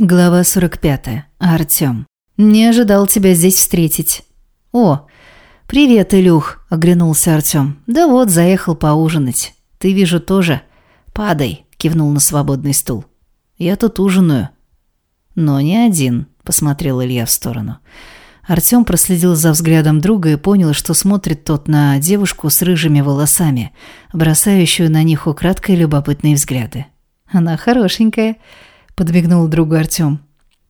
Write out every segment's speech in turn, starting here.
Глава 45. Артём. «Не ожидал тебя здесь встретить». «О, привет, Илюх», – оглянулся Артём. «Да вот, заехал поужинать. Ты, вижу, тоже. Падай», – кивнул на свободный стул. «Я тут ужинаю». «Но не один», – посмотрел Илья в сторону. Артём проследил за взглядом друга и понял, что смотрит тот на девушку с рыжими волосами, бросающую на них украдкой любопытные взгляды. «Она хорошенькая», – подмигнул другу Артём.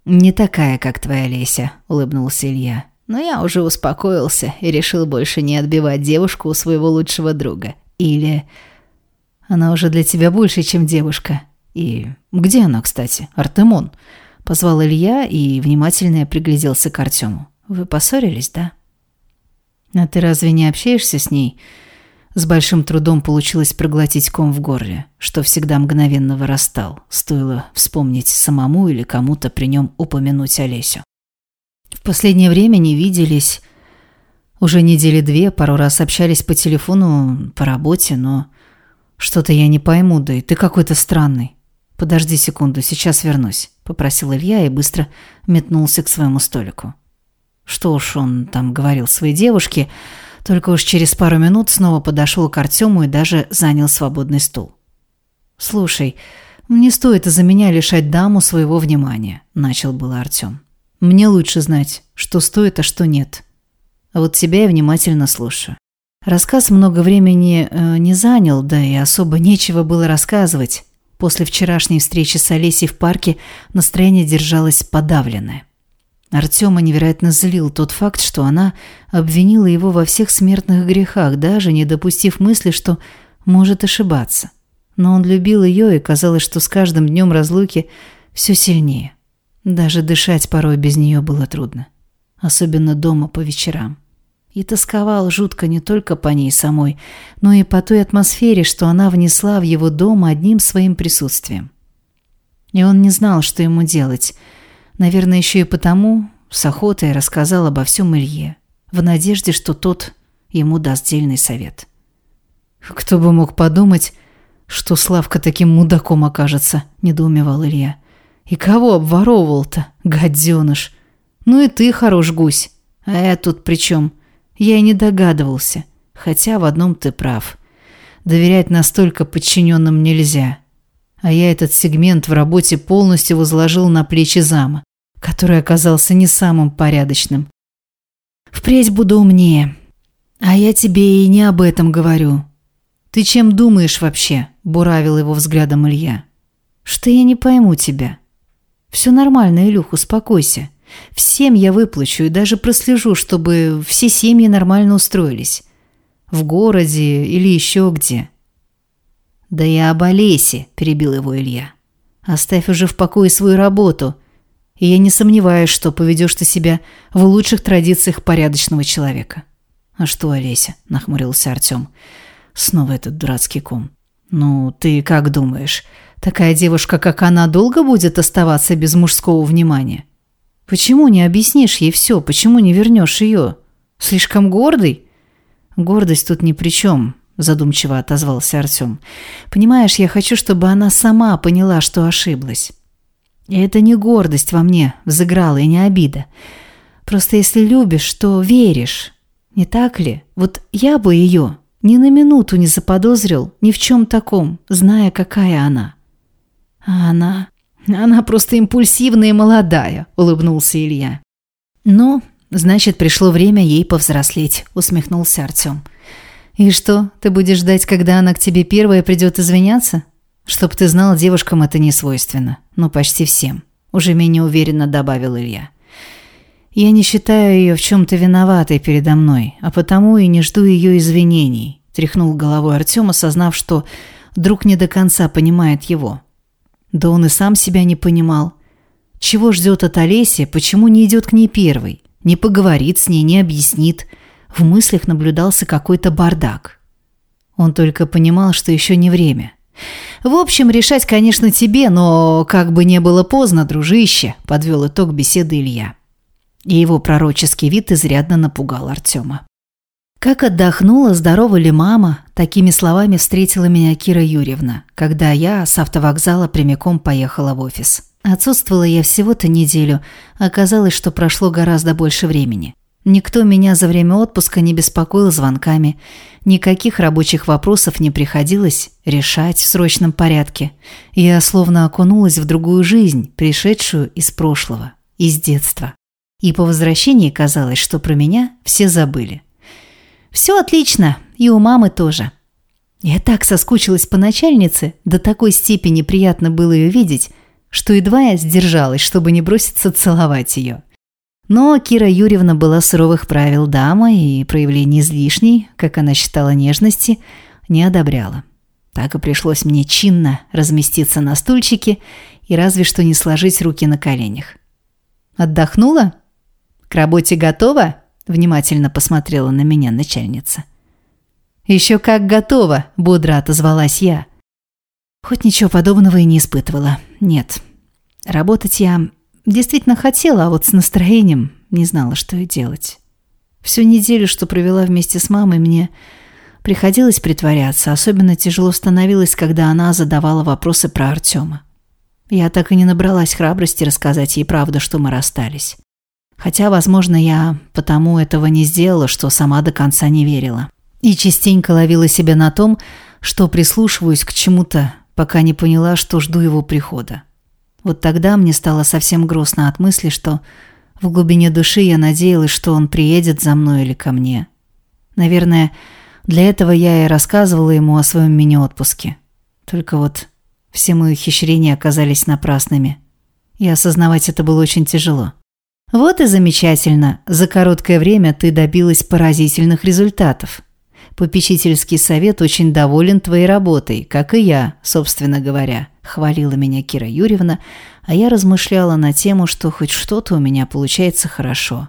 «Не такая, как твоя Леся», – улыбнулся Илья. «Но я уже успокоился и решил больше не отбивать девушку у своего лучшего друга. Или... Она уже для тебя больше, чем девушка. И где она, кстати? Артемон?» Позвал Илья и внимательно пригляделся к Артему. «Вы поссорились, да?» «А ты разве не общаешься с ней?» С большим трудом получилось проглотить ком в горле, что всегда мгновенно вырастал, стоило вспомнить самому или кому-то при нем упомянуть Олесю. В последнее время не виделись. Уже недели две, пару раз общались по телефону, по работе, но... Что-то я не пойму, да и ты какой-то странный. Подожди секунду, сейчас вернусь, попросил Илья и быстро метнулся к своему столику. Что уж он там говорил своей девушке, только уж через пару минут снова подошел к Артему и даже занял свободный стул. «Слушай, не стоит из-за меня лишать даму своего внимания», – начал было Артем. «Мне лучше знать, что стоит, а что нет. А вот тебя я внимательно слушаю». Рассказ много времени э, не занял, да и особо нечего было рассказывать. После вчерашней встречи с Олесей в парке настроение держалось подавленное. Артема невероятно злил тот факт, что она обвинила его во всех смертных грехах, даже не допустив мысли, что может ошибаться. Но он любил ее, и казалось, что с каждым днем разлуки все сильнее. Даже дышать порой без нее было трудно. Особенно дома по вечерам. И тосковал жутко не только по ней самой, но и по той атмосфере, что она внесла в его дом одним своим присутствием. И он не знал, что ему делать – Наверное, еще и потому с охотой рассказал обо всем Илье, в надежде, что тот ему даст дельный совет. «Кто бы мог подумать, что Славка таким мудаком окажется», – недоумевал Илья. «И кого обворовывал-то, гаденыш? Ну и ты хорош гусь. А я тут при чем? Я и не догадывался. Хотя в одном ты прав. Доверять настолько подчиненным нельзя. А я этот сегмент в работе полностью возложил на плечи зама который оказался не самым порядочным. Впредь буду умнее. А я тебе и не об этом говорю. Ты чем думаешь вообще? Буравил его взглядом Илья. Что я не пойму тебя. Все нормально, Илюх, успокойся. Всем я выплачу и даже прослежу, чтобы все семьи нормально устроились. В городе или еще где. Да я об Олесе, перебил его Илья. Оставь уже в покое свою работу – и я не сомневаюсь, что поведешь ты себя в лучших традициях порядочного человека». «А что, Олеся?» – нахмурился Артем. Снова этот дурацкий ком. «Ну, ты как думаешь, такая девушка, как она, долго будет оставаться без мужского внимания? Почему не объяснишь ей все? Почему не вернешь ее? Слишком гордый?» «Гордость тут ни при чем», – задумчиво отозвался Артем. «Понимаешь, я хочу, чтобы она сама поняла, что ошиблась. И это не гордость во мне взыграла и не обида. Просто если любишь, то веришь. Не так ли? Вот я бы ее ни на минуту не заподозрил ни в чем таком, зная, какая она. А она... Она просто импульсивная и молодая, улыбнулся Илья. Ну, значит, пришло время ей повзрослеть, усмехнулся Артем. И что, ты будешь ждать, когда она к тебе первая придет извиняться? Чтоб ты знал, девушкам это не свойственно. Ну, почти всем. Уже менее уверенно добавил Илья. Я не считаю ее в чем-то виноватой передо мной, а потому и не жду ее извинений. Тряхнул головой Артем, осознав, что друг не до конца понимает его. Да он и сам себя не понимал. Чего ждет от Олеси, почему не идет к ней первой? Не поговорит с ней, не объяснит. В мыслях наблюдался какой-то бардак. Он только понимал, что еще не время. В общем, решать, конечно, тебе, но как бы не было поздно, дружище, подвел итог беседы Илья. И его пророческий вид изрядно напугал Артема. Как отдохнула, здорова ли мама? Такими словами встретила меня Кира Юрьевна, когда я с автовокзала прямиком поехала в офис. Отсутствовала я всего-то неделю, оказалось, что прошло гораздо больше времени. Никто меня за время отпуска не беспокоил звонками, никаких рабочих вопросов не приходилось решать в срочном порядке. Я словно окунулась в другую жизнь, пришедшую из прошлого, из детства. И по возвращении казалось, что про меня все забыли. Все отлично, и у мамы тоже. Я так соскучилась по начальнице, до такой степени приятно было ее видеть, что едва я сдержалась, чтобы не броситься целовать ее. Но Кира Юрьевна была суровых правил дама и проявление излишней, как она считала нежности, не одобряла. Так и пришлось мне чинно разместиться на стульчике и разве что не сложить руки на коленях. «Отдохнула? К работе готова?» – внимательно посмотрела на меня начальница. «Еще как готова!» – бодро отозвалась я. Хоть ничего подобного и не испытывала. Нет. Работать я действительно хотела, а вот с настроением не знала, что и делать. Всю неделю, что провела вместе с мамой, мне приходилось притворяться. Особенно тяжело становилось, когда она задавала вопросы про Артема. Я так и не набралась храбрости рассказать ей правду, что мы расстались. Хотя, возможно, я потому этого не сделала, что сама до конца не верила. И частенько ловила себя на том, что прислушиваюсь к чему-то, пока не поняла, что жду его прихода. Вот тогда мне стало совсем грустно от мысли, что в глубине души я надеялась, что он приедет за мной или ко мне. Наверное, для этого я и рассказывала ему о своем мини-отпуске. Только вот все мои ухищрения оказались напрасными. И осознавать это было очень тяжело. Вот и замечательно. За короткое время ты добилась поразительных результатов. Попечительский совет очень доволен твоей работой, как и я, собственно говоря», – хвалила меня Кира Юрьевна, а я размышляла на тему, что хоть что-то у меня получается хорошо.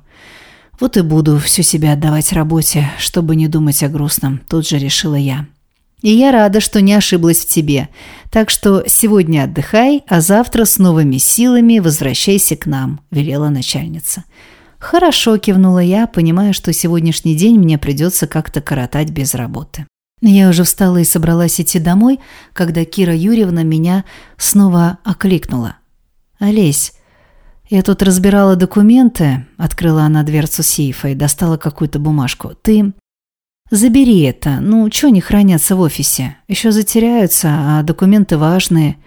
Вот и буду всю себя отдавать работе, чтобы не думать о грустном, тут же решила я. И я рада, что не ошиблась в тебе. Так что сегодня отдыхай, а завтра с новыми силами возвращайся к нам», – велела начальница. «Хорошо», – кивнула я, понимая, что сегодняшний день мне придется как-то коротать без работы. Я уже встала и собралась идти домой, когда Кира Юрьевна меня снова окликнула. «Олесь, я тут разбирала документы», – открыла она дверцу сейфа и достала какую-то бумажку. «Ты забери это, ну, что они хранятся в офисе? Еще затеряются, а документы важные.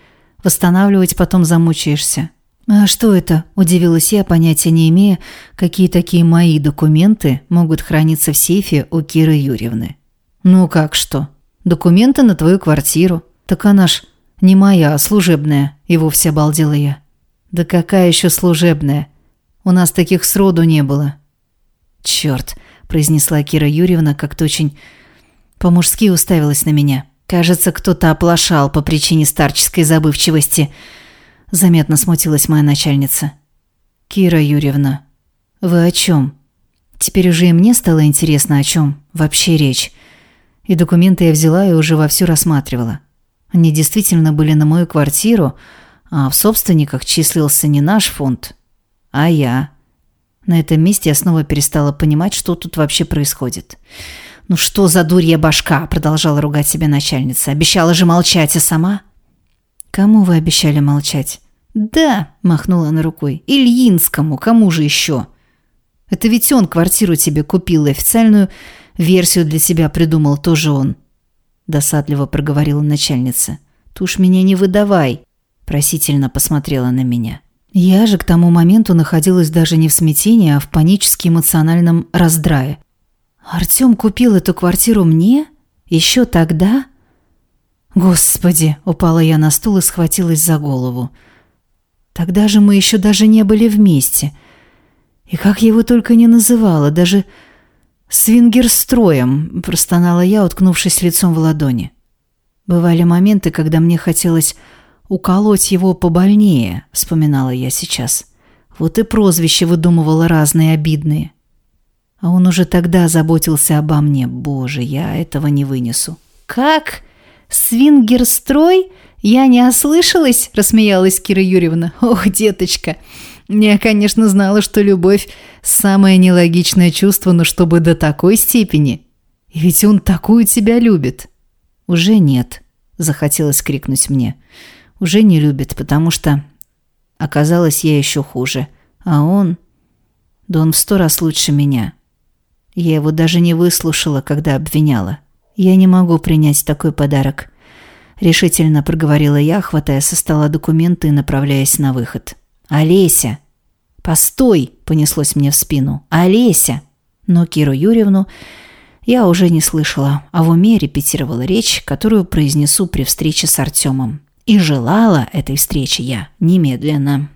Восстанавливать потом замучаешься». «А что это?» – удивилась я, понятия не имея, какие такие мои документы могут храниться в сейфе у Киры Юрьевны. «Ну как что? Документы на твою квартиру. Так она ж не моя, а служебная», – и вовсе обалдела я. «Да какая еще служебная? У нас таких сроду не было». «Черт», – произнесла Кира Юрьевна как-то очень по-мужски уставилась на меня. «Кажется, кто-то оплошал по причине старческой забывчивости». Заметно смутилась моя начальница. «Кира Юрьевна, вы о чем?» Теперь уже и мне стало интересно, о чем вообще речь. И документы я взяла и уже вовсю рассматривала. Они действительно были на мою квартиру, а в собственниках числился не наш фонд, а я. На этом месте я снова перестала понимать, что тут вообще происходит. «Ну что за дурья башка?» – продолжала ругать себя начальница. «Обещала же молчать, а сама?» «Кому вы обещали молчать?» «Да», – махнула она рукой, – «Ильинскому, кому же еще?» «Это ведь он квартиру тебе купил и официальную версию для себя придумал тоже он», – досадливо проговорила начальница. «Ты уж меня не выдавай», – просительно посмотрела на меня. Я же к тому моменту находилась даже не в смятении, а в панически эмоциональном раздрае. «Артем купил эту квартиру мне? Еще тогда?» «Господи!» – упала я на стул и схватилась за голову. «Тогда же мы еще даже не были вместе. И как я его только не называла, даже свингерстроем!» – простонала я, уткнувшись лицом в ладони. Бывали моменты, когда мне хотелось уколоть его побольнее, вспоминала я сейчас. Вот и прозвища выдумывала разные обидные. А он уже тогда заботился обо мне. Боже, я этого не вынесу. «Как?» «Свингерстрой? Я не ослышалась?» – рассмеялась Кира Юрьевна. «Ох, деточка, я, конечно, знала, что любовь – самое нелогичное чувство, но чтобы до такой степени. И ведь он такую тебя любит». «Уже нет», – захотелось крикнуть мне. «Уже не любит, потому что Оказалось, я еще хуже. А он... Да он в сто раз лучше меня. Я его даже не выслушала, когда обвиняла. Я не могу принять такой подарок. Решительно проговорила я, хватая со стола документы и направляясь на выход. «Олеся!» «Постой!» – понеслось мне в спину. «Олеся!» Но Киру Юрьевну я уже не слышала, а в уме репетировала речь, которую произнесу при встрече с Артемом. И желала этой встречи я немедленно.